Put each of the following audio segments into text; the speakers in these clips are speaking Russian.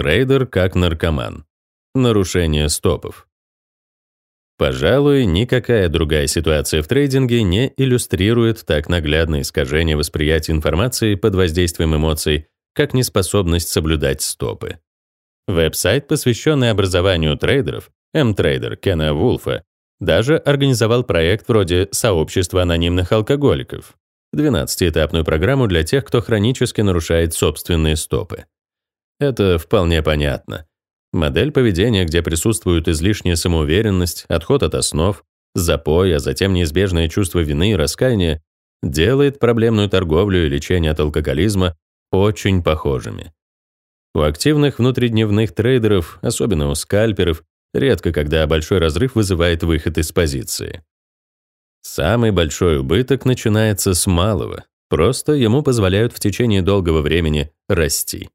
Трейдер как наркоман. Нарушение стопов. Пожалуй, никакая другая ситуация в трейдинге не иллюстрирует так наглядно искажение восприятия информации под воздействием эмоций, как неспособность соблюдать стопы. Веб-сайт, посвященный образованию трейдеров, MTrader Кена Вулфа, даже организовал проект вроде «Сообщества анонимных алкоголиков», 12-этапную программу для тех, кто хронически нарушает собственные стопы. Это вполне понятно. Модель поведения, где присутствует излишняя самоуверенность, отход от основ, запой, а затем неизбежное чувство вины и раскаяния, делает проблемную торговлю и лечение от алкоголизма очень похожими. У активных внутридневных трейдеров, особенно у скальперов, редко когда большой разрыв вызывает выход из позиции. Самый большой убыток начинается с малого, просто ему позволяют в течение долгого времени расти.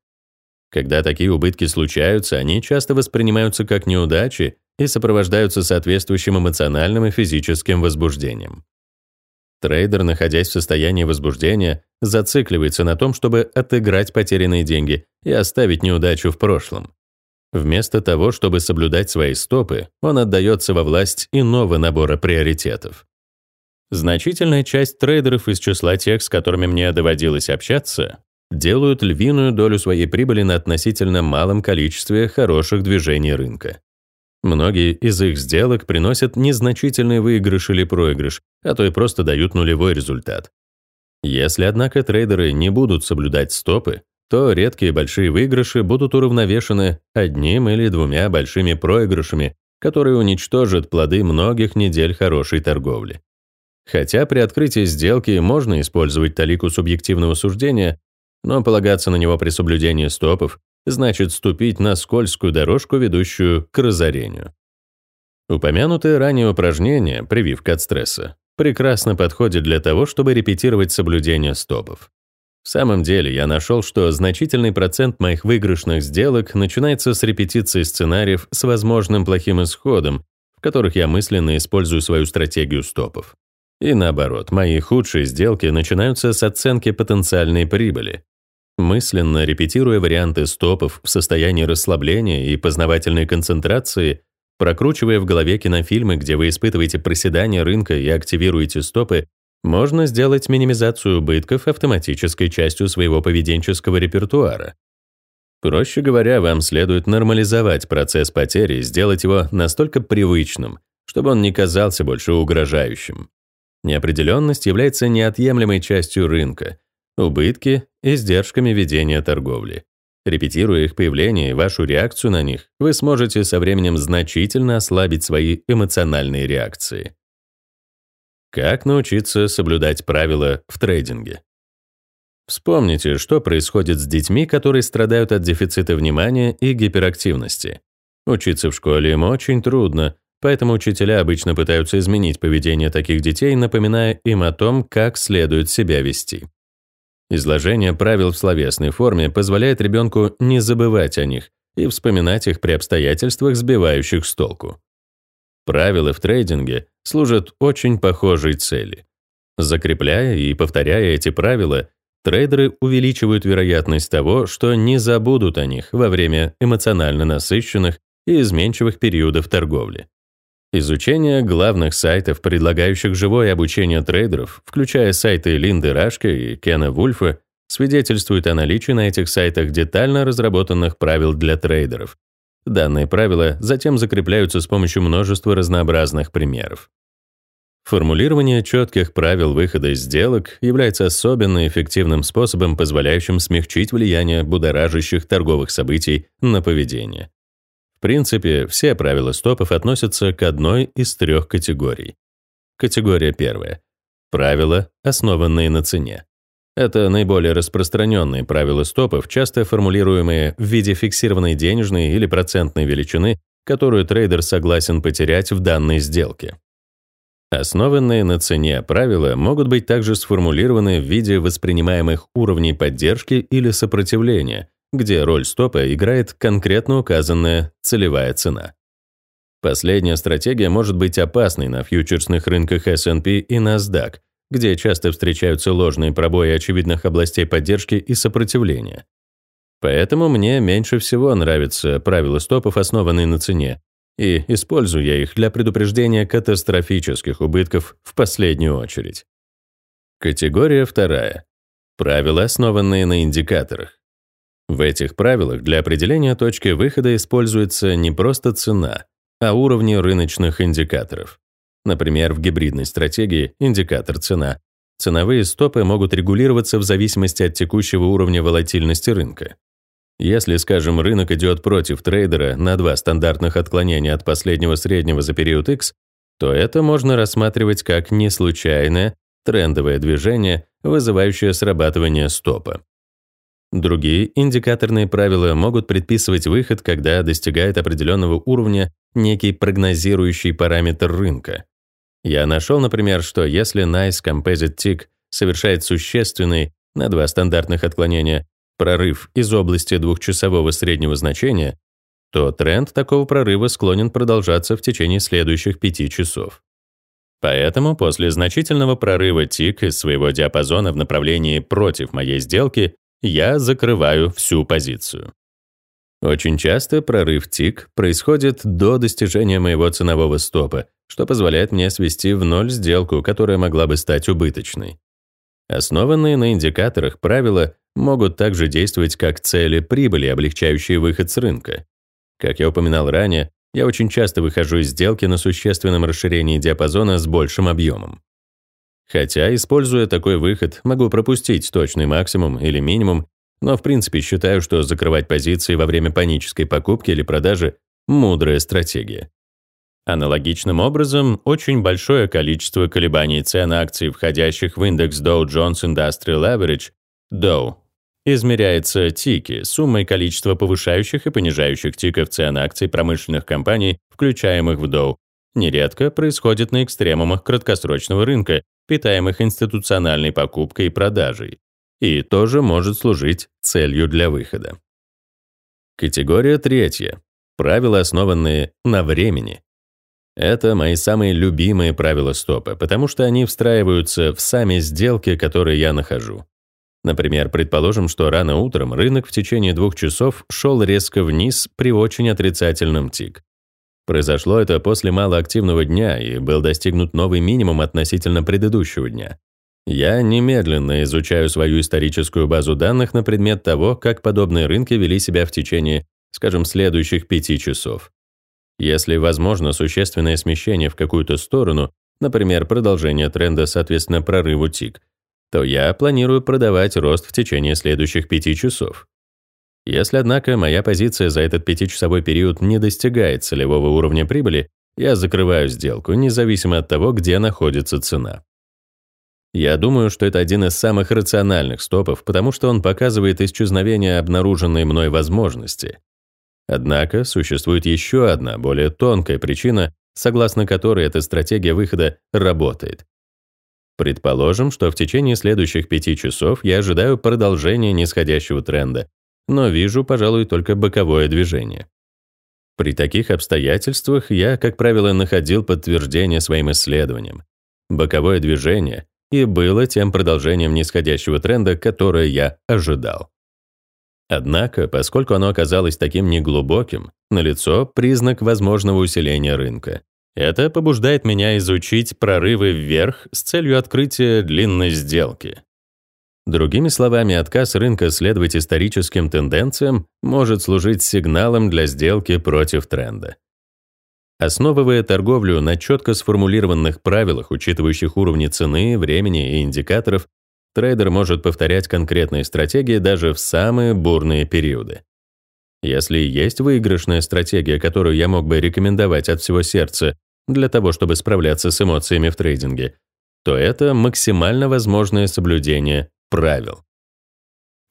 Когда такие убытки случаются, они часто воспринимаются как неудачи и сопровождаются соответствующим эмоциональным и физическим возбуждением. Трейдер, находясь в состоянии возбуждения, зацикливается на том, чтобы отыграть потерянные деньги и оставить неудачу в прошлом. Вместо того, чтобы соблюдать свои стопы, он отдается во власть иного набора приоритетов. Значительная часть трейдеров из числа тех, с которыми мне доводилось общаться, делают львиную долю своей прибыли на относительно малом количестве хороших движений рынка. Многие из их сделок приносят незначительный выигрыш или проигрыш, а то и просто дают нулевой результат. Если, однако, трейдеры не будут соблюдать стопы, то редкие большие выигрыши будут уравновешены одним или двумя большими проигрышами, которые уничтожат плоды многих недель хорошей торговли. Хотя при открытии сделки можно использовать талику субъективного суждения, но полагаться на него при соблюдении стопов значит ступить на скользкую дорожку, ведущую к разорению. Упомянутое ранее упражнение, прививка от стресса, прекрасно подходит для того, чтобы репетировать соблюдение стопов. В самом деле, я нашел, что значительный процент моих выигрышных сделок начинается с репетиции сценариев с возможным плохим исходом, в которых я мысленно использую свою стратегию стопов. И наоборот, мои худшие сделки начинаются с оценки потенциальной прибыли, Мысленно репетируя варианты стопов в состоянии расслабления и познавательной концентрации, прокручивая в голове кинофильмы, где вы испытываете проседание рынка и активируете стопы, можно сделать минимизацию убытков автоматической частью своего поведенческого репертуара. Проще говоря, вам следует нормализовать процесс потери и сделать его настолько привычным, чтобы он не казался больше угрожающим. Неопределенность является неотъемлемой частью рынка, убытки издержками ведения торговли. Репетируя их появление и вашу реакцию на них, вы сможете со временем значительно ослабить свои эмоциональные реакции. Как научиться соблюдать правила в трейдинге? Вспомните, что происходит с детьми, которые страдают от дефицита внимания и гиперактивности. Учиться в школе им очень трудно, поэтому учителя обычно пытаются изменить поведение таких детей, напоминая им о том, как следует себя вести. Изложение правил в словесной форме позволяет ребенку не забывать о них и вспоминать их при обстоятельствах, сбивающих с толку. Правила в трейдинге служат очень похожей цели. Закрепляя и повторяя эти правила, трейдеры увеличивают вероятность того, что не забудут о них во время эмоционально насыщенных и изменчивых периодов торговли. Изучение главных сайтов, предлагающих живое обучение трейдеров, включая сайты Линды Рашки и Кена Вульфа, свидетельствует о наличии на этих сайтах детально разработанных правил для трейдеров. Данные правила затем закрепляются с помощью множества разнообразных примеров. Формулирование четких правил выхода из сделок является особенно эффективным способом, позволяющим смягчить влияние будоражащих торговых событий на поведение. В принципе, все правила стопов относятся к одной из трех категорий. Категория первая. Правила, основанные на цене. Это наиболее распространенные правила стопов, часто формулируемые в виде фиксированной денежной или процентной величины, которую трейдер согласен потерять в данной сделке. Основанные на цене правила могут быть также сформулированы в виде воспринимаемых уровней поддержки или сопротивления, где роль стопа играет конкретно указанная целевая цена. Последняя стратегия может быть опасной на фьючерсных рынках S&P и NASDAQ, где часто встречаются ложные пробои очевидных областей поддержки и сопротивления. Поэтому мне меньше всего нравятся правила стопов, основанные на цене, и использую я их для предупреждения катастрофических убытков в последнюю очередь. Категория вторая. Правила, основанные на индикаторах. В этих правилах для определения точки выхода используется не просто цена, а уровни рыночных индикаторов. Например, в гибридной стратегии индикатор цена. Ценовые стопы могут регулироваться в зависимости от текущего уровня волатильности рынка. Если, скажем, рынок идет против трейдера на два стандартных отклонения от последнего среднего за период X, то это можно рассматривать как неслучайное трендовое движение, вызывающее срабатывание стопа. Другие индикаторные правила могут предписывать выход, когда достигает определенного уровня некий прогнозирующий параметр рынка. Я нашел, например, что если Nice Composite Tick совершает существенный на два стандартных отклонения прорыв из области двухчасового среднего значения, то тренд такого прорыва склонен продолжаться в течение следующих пяти часов. Поэтому после значительного прорыва тик из своего диапазона в направлении против моей сделки я закрываю всю позицию. Очень часто прорыв тик происходит до достижения моего ценового стопа, что позволяет мне свести в ноль сделку, которая могла бы стать убыточной. Основанные на индикаторах правила могут также действовать как цели прибыли, облегчающие выход с рынка. Как я упоминал ранее, я очень часто выхожу из сделки на существенном расширении диапазона с большим объемом. Хотя, используя такой выход, могу пропустить точный максимум или минимум, но в принципе считаю, что закрывать позиции во время панической покупки или продажи – мудрая стратегия. Аналогичным образом, очень большое количество колебаний цен акций, входящих в индекс Dow Jones Industrial Average, Dow, измеряется тики, суммой количества повышающих и понижающих тиков цен акций промышленных компаний, включаемых в Dow, нередко происходит на экстремумах краткосрочного рынка, питаемых институциональной покупкой и продажей, и тоже может служить целью для выхода. Категория третья. Правила, основанные на времени. Это мои самые любимые правила стопа, потому что они встраиваются в сами сделки, которые я нахожу. Например, предположим, что рано утром рынок в течение двух часов шел резко вниз при очень отрицательном тик. Произошло это после малоактивного дня и был достигнут новый минимум относительно предыдущего дня. Я немедленно изучаю свою историческую базу данных на предмет того, как подобные рынки вели себя в течение, скажем, следующих пяти часов. Если возможно существенное смещение в какую-то сторону, например, продолжение тренда соответственно прорыву тик, то я планирую продавать рост в течение следующих пяти часов. Если, однако, моя позиция за этот пятичасовой период не достигает целевого уровня прибыли, я закрываю сделку, независимо от того, где находится цена. Я думаю, что это один из самых рациональных стопов, потому что он показывает исчезновение обнаруженной мной возможности, Однако существует еще одна, более тонкая причина, согласно которой эта стратегия выхода работает. Предположим, что в течение следующих пяти часов я ожидаю продолжения нисходящего тренда, но вижу, пожалуй, только боковое движение. При таких обстоятельствах я, как правило, находил подтверждение своим исследованиям. Боковое движение и было тем продолжением нисходящего тренда, которое я ожидал. Однако, поскольку оно оказалось таким неглубоким, налицо признак возможного усиления рынка. Это побуждает меня изучить прорывы вверх с целью открытия длинной сделки. Другими словами, отказ рынка следовать историческим тенденциям может служить сигналом для сделки против тренда. Основывая торговлю на четко сформулированных правилах, учитывающих уровни цены, времени и индикаторов, трейдер может повторять конкретные стратегии даже в самые бурные периоды. Если есть выигрышная стратегия, которую я мог бы рекомендовать от всего сердца для того, чтобы справляться с эмоциями в трейдинге, то это максимально возможное соблюдение правил.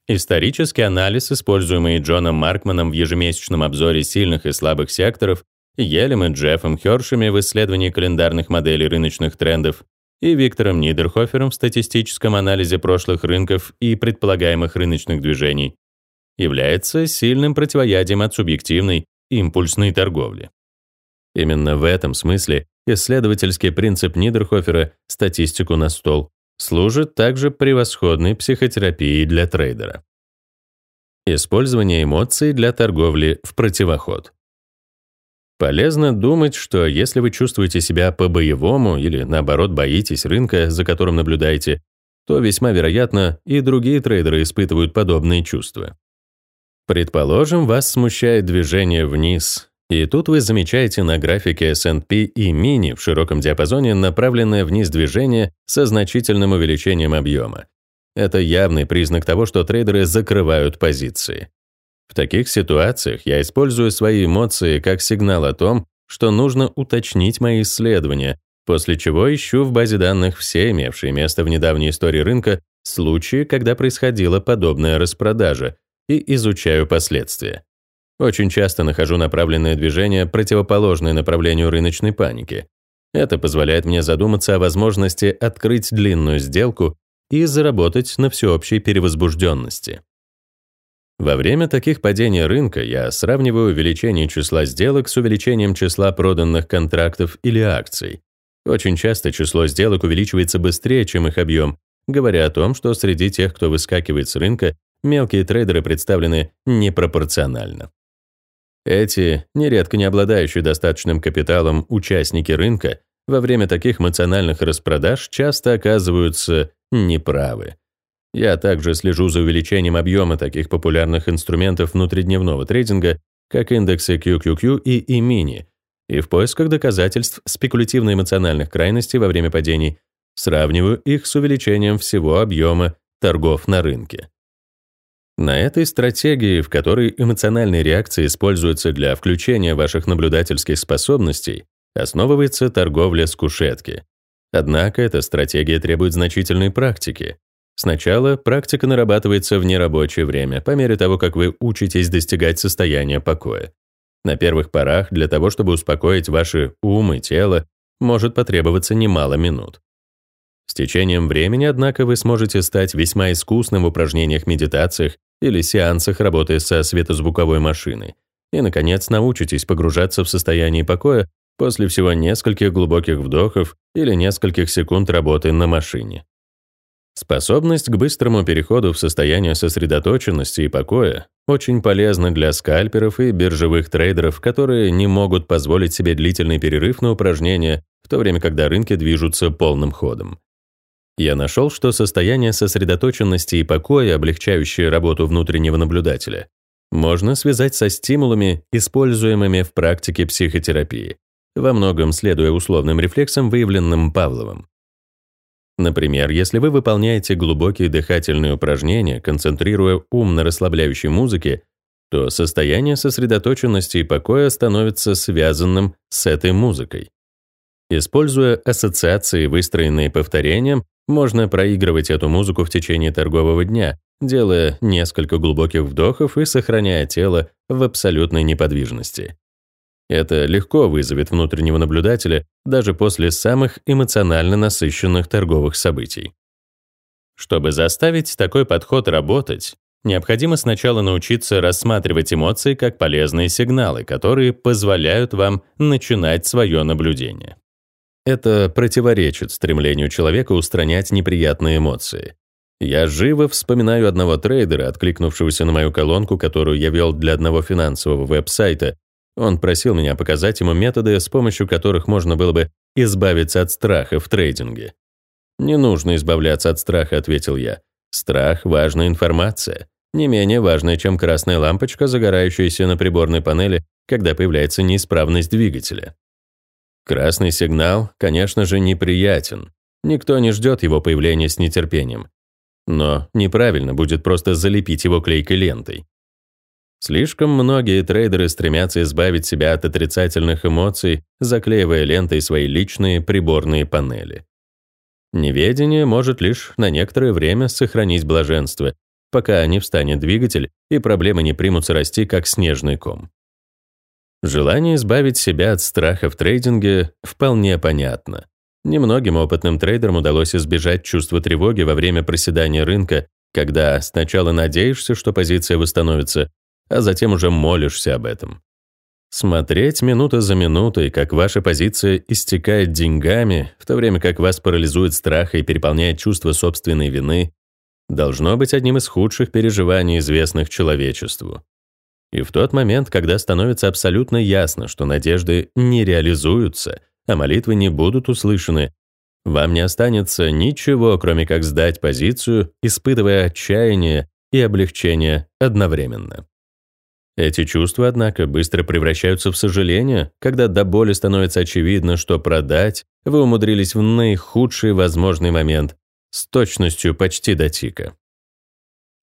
Исторический анализ, используемый Джоном Маркманом в ежемесячном обзоре сильных и слабых секторов, Елем и Джеффом Хёршами в исследовании календарных моделей рыночных трендов, и Виктором Нидерхофером в статистическом анализе прошлых рынков и предполагаемых рыночных движений, является сильным противоядием от субъективной импульсной торговли. Именно в этом смысле исследовательский принцип Нидерхофера «статистику на стол» служит также превосходной психотерапией для трейдера. Использование эмоций для торговли в противоход. Полезно думать, что если вы чувствуете себя по-боевому или, наоборот, боитесь рынка, за которым наблюдаете, то весьма вероятно и другие трейдеры испытывают подобные чувства. Предположим, вас смущает движение вниз, и тут вы замечаете на графике S&P и мини в широком диапазоне направленное вниз движение со значительным увеличением объема. Это явный признак того, что трейдеры закрывают позиции. В таких ситуациях я использую свои эмоции как сигнал о том, что нужно уточнить мои исследования, после чего ищу в базе данных все имевшие место в недавней истории рынка случаи, когда происходила подобная распродажа, и изучаю последствия. Очень часто нахожу направленное движение, противоположное направлению рыночной паники. Это позволяет мне задуматься о возможности открыть длинную сделку и заработать на всеобщей перевозбужденности. Во время таких падений рынка я сравниваю увеличение числа сделок с увеличением числа проданных контрактов или акций. Очень часто число сделок увеличивается быстрее, чем их объем, говоря о том, что среди тех, кто выскакивает с рынка, мелкие трейдеры представлены непропорционально. Эти, нередко не обладающие достаточным капиталом участники рынка, во время таких эмоциональных распродаж часто оказываются неправы. Я также слежу за увеличением объема таких популярных инструментов внутридневного трейдинга, как индексы QQQ и E-mini, и в поисках доказательств спекулятивно-эмоциональных крайностей во время падений сравниваю их с увеличением всего объема торгов на рынке. На этой стратегии, в которой эмоциональные реакции используются для включения ваших наблюдательских способностей, основывается торговля с кушетки. Однако эта стратегия требует значительной практики. Сначала практика нарабатывается в нерабочее время, по мере того, как вы учитесь достигать состояния покоя. На первых порах для того, чтобы успокоить ваши ум и тело, может потребоваться немало минут. С течением времени, однако, вы сможете стать весьма искусным в упражнениях-медитациях или сеансах работы со светозвуковой машиной и, наконец, научитесь погружаться в состояние покоя после всего нескольких глубоких вдохов или нескольких секунд работы на машине. Способность к быстрому переходу в состояние сосредоточенности и покоя очень полезна для скальперов и биржевых трейдеров, которые не могут позволить себе длительный перерыв на упражнения, в то время когда рынки движутся полным ходом. Я нашел, что состояние сосредоточенности и покоя, облегчающее работу внутреннего наблюдателя, можно связать со стимулами, используемыми в практике психотерапии, во многом следуя условным рефлексам, выявленным Павловым. Например, если вы выполняете глубокие дыхательные упражнения, концентрируя ум на расслабляющей музыке, то состояние сосредоточенности и покоя становится связанным с этой музыкой. Используя ассоциации, выстроенные повторением, можно проигрывать эту музыку в течение торгового дня, делая несколько глубоких вдохов и сохраняя тело в абсолютной неподвижности. Это легко вызовет внутреннего наблюдателя даже после самых эмоционально насыщенных торговых событий. Чтобы заставить такой подход работать, необходимо сначала научиться рассматривать эмоции как полезные сигналы, которые позволяют вам начинать свое наблюдение. Это противоречит стремлению человека устранять неприятные эмоции. Я живо вспоминаю одного трейдера, откликнувшегося на мою колонку, которую я вел для одного финансового веб-сайта, он просил меня показать ему методы, с помощью которых можно было бы избавиться от страха в трейдинге. «Не нужно избавляться от страха», — ответил я. «Страх — важная информация, не менее важная, чем красная лампочка, загорающаяся на приборной панели, когда появляется неисправность двигателя. Красный сигнал, конечно же, неприятен. Никто не ждет его появления с нетерпением. Но неправильно будет просто залепить его клейкой лентой. Слишком многие трейдеры стремятся избавить себя от отрицательных эмоций, заклеивая лентой свои личные приборные панели. Неведение может лишь на некоторое время сохранить блаженство, пока не встанет двигатель и проблемы не примутся расти, как снежный ком. Желание избавить себя от страха в трейдинге вполне понятно. Немногим опытным трейдерам удалось избежать чувства тревоги во время проседания рынка, когда сначала надеешься, что позиция восстановится, а затем уже молишься об этом. Смотреть минута за минутой, как ваша позиция истекает деньгами, в то время как вас парализует страх и переполняет чувство собственной вины, должно быть одним из худших переживаний, известных человечеству. И в тот момент, когда становится абсолютно ясно, что надежды не реализуются, а молитвы не будут услышаны, вам не останется ничего, кроме как сдать позицию, испытывая отчаяние и облегчение одновременно. Эти чувства, однако, быстро превращаются в сожаление, когда до боли становится очевидно, что продать вы умудрились в наихудший возможный момент с точностью почти до тика.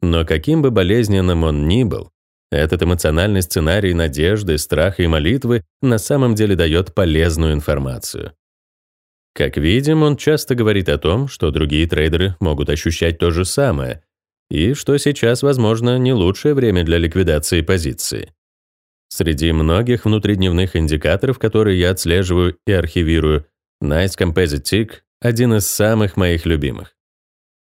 Но каким бы болезненным он ни был, этот эмоциональный сценарий надежды, страха и молитвы на самом деле дает полезную информацию. Как видим, он часто говорит о том, что другие трейдеры могут ощущать то же самое, и что сейчас, возможно, не лучшее время для ликвидации позиции. Среди многих внутридневных индикаторов, которые я отслеживаю и архивирую, Nice Composite Tick — один из самых моих любимых.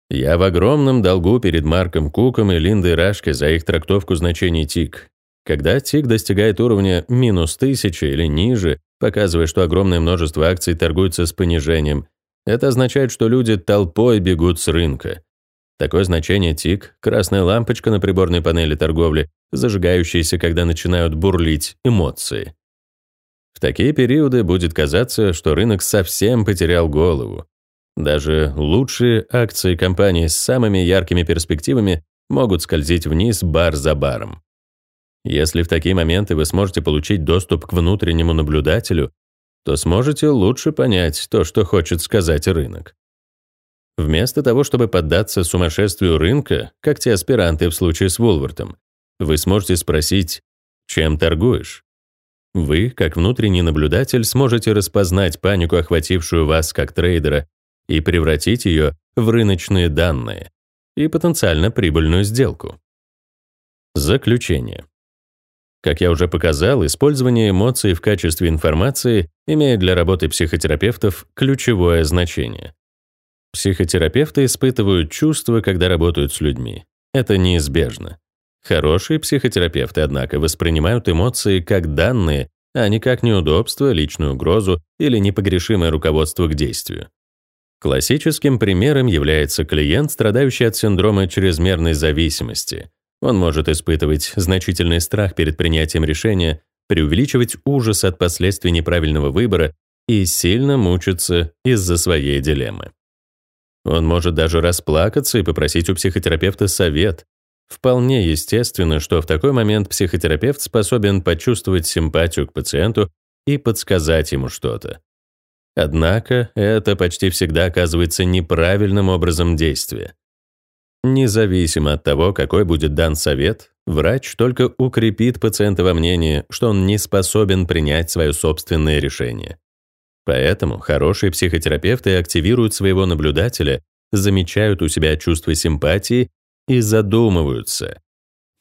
Я в огромном долгу перед Марком Куком и Линдой Рашке за их трактовку значений тик. Когда тик достигает уровня минус 1000 или ниже, показывая, что огромное множество акций торгуются с понижением, это означает, что люди толпой бегут с рынка. Такое значение тик — красная лампочка на приборной панели торговли, зажигающаяся, когда начинают бурлить эмоции. В такие периоды будет казаться, что рынок совсем потерял голову. Даже лучшие акции компании с самыми яркими перспективами могут скользить вниз бар за баром. Если в такие моменты вы сможете получить доступ к внутреннему наблюдателю, то сможете лучше понять то, что хочет сказать рынок. Вместо того, чтобы поддаться сумасшествию рынка, как те аспиранты в случае с Вулвартом, вы сможете спросить, чем торгуешь? Вы, как внутренний наблюдатель, сможете распознать панику, охватившую вас как трейдера, и превратить ее в рыночные данные и потенциально прибыльную сделку. Заключение. Как я уже показал, использование эмоций в качестве информации имеет для работы психотерапевтов ключевое значение. Психотерапевты испытывают чувства, когда работают с людьми. Это неизбежно. Хорошие психотерапевты, однако, воспринимают эмоции как данные, а не как неудобство, личную угрозу или непогрешимое руководство к действию. Классическим примером является клиент, страдающий от синдрома чрезмерной зависимости. Он может испытывать значительный страх перед принятием решения, преувеличивать ужас от последствий неправильного выбора и сильно мучиться из-за своей дилеммы. Он может даже расплакаться и попросить у психотерапевта совет. Вполне естественно, что в такой момент психотерапевт способен почувствовать симпатию к пациенту и подсказать ему что-то. Однако это почти всегда оказывается неправильным образом действия. Независимо от того, какой будет дан совет, врач только укрепит пациента во мнении, что он не способен принять свое собственное решение. Поэтому хорошие психотерапевты активируют своего наблюдателя, замечают у себя чувство симпатии и задумываются.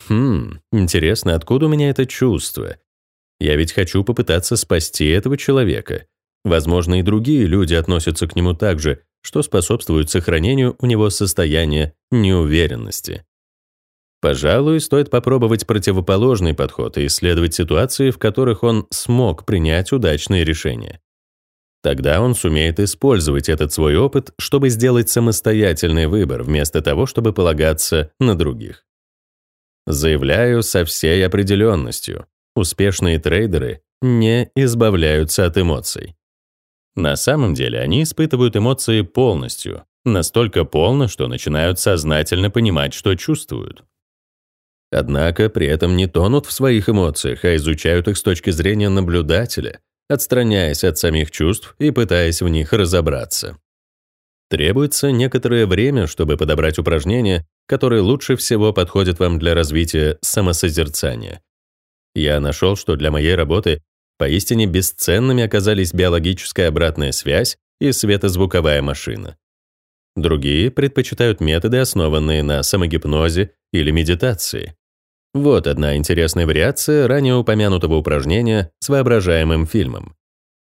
«Хм, интересно, откуда у меня это чувство? Я ведь хочу попытаться спасти этого человека. Возможно, и другие люди относятся к нему так же, что способствует сохранению у него состояния неуверенности. Пожалуй, стоит попробовать противоположный подход и исследовать ситуации, в которых он смог принять удачные решения. Тогда он сумеет использовать этот свой опыт, чтобы сделать самостоятельный выбор, вместо того, чтобы полагаться на других. Заявляю со всей определенностью, успешные трейдеры не избавляются от эмоций. На самом деле они испытывают эмоции полностью, настолько полно, что начинают сознательно понимать, что чувствуют. Однако при этом не тонут в своих эмоциях, а изучают их с точки зрения наблюдателя, отстраняясь от самих чувств и пытаясь в них разобраться. Требуется некоторое время, чтобы подобрать упражнения, которые лучше всего подходят вам для развития самосозерцания. Я нашел, что для моей работы Поистине бесценными оказались биологическая обратная связь и светозвуковая машина. Другие предпочитают методы, основанные на самогипнозе или медитации. Вот одна интересная вариация ранее упомянутого упражнения с воображаемым фильмом.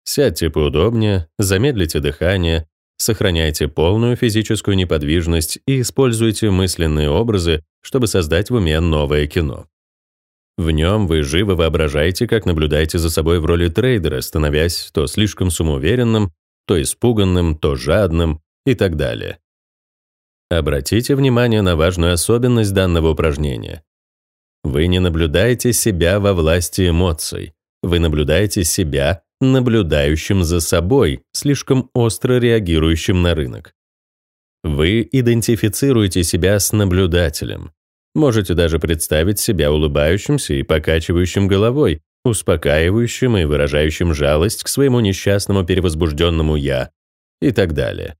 Сядьте поудобнее, замедлите дыхание, сохраняйте полную физическую неподвижность и используйте мысленные образы, чтобы создать в уме новое кино. В нем вы живо воображаете, как наблюдаете за собой в роли трейдера, становясь то слишком самоуверенным, то испуганным, то жадным и так далее. Обратите внимание на важную особенность данного упражнения. Вы не наблюдаете себя во власти эмоций. Вы наблюдаете себя, наблюдающим за собой, слишком остро реагирующим на рынок. Вы идентифицируете себя с наблюдателем. Можете даже представить себя улыбающимся и покачивающим головой, успокаивающим и выражающим жалость к своему несчастному перевозбужденному «я» и так далее.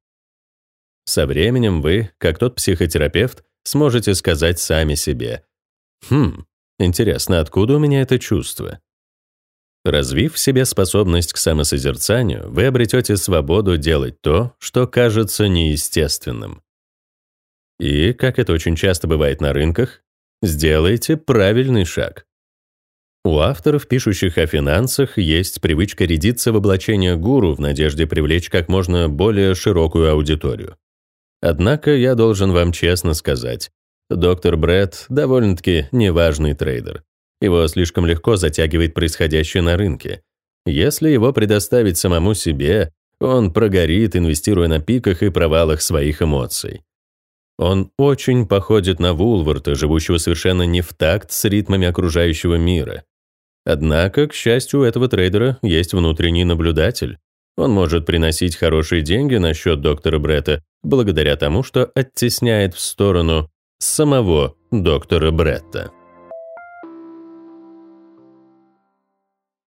Со временем вы, как тот психотерапевт, сможете сказать сами себе «Хм, интересно, откуда у меня это чувство?» Развив в себе способность к самосозерцанию, вы обретете свободу делать то, что кажется неестественным. И, как это очень часто бывает на рынках, сделайте правильный шаг. У авторов, пишущих о финансах, есть привычка рядиться в облачение гуру в надежде привлечь как можно более широкую аудиторию. Однако я должен вам честно сказать, доктор Брэд довольно-таки неважный трейдер. Его слишком легко затягивает происходящее на рынке. Если его предоставить самому себе, он прогорит, инвестируя на пиках и провалах своих эмоций. Он очень походит на Вулварта, живущего совершенно не в такт с ритмами окружающего мира. Однако, к счастью, у этого трейдера есть внутренний наблюдатель. Он может приносить хорошие деньги на счет доктора Бретта благодаря тому, что оттесняет в сторону самого доктора Бретта.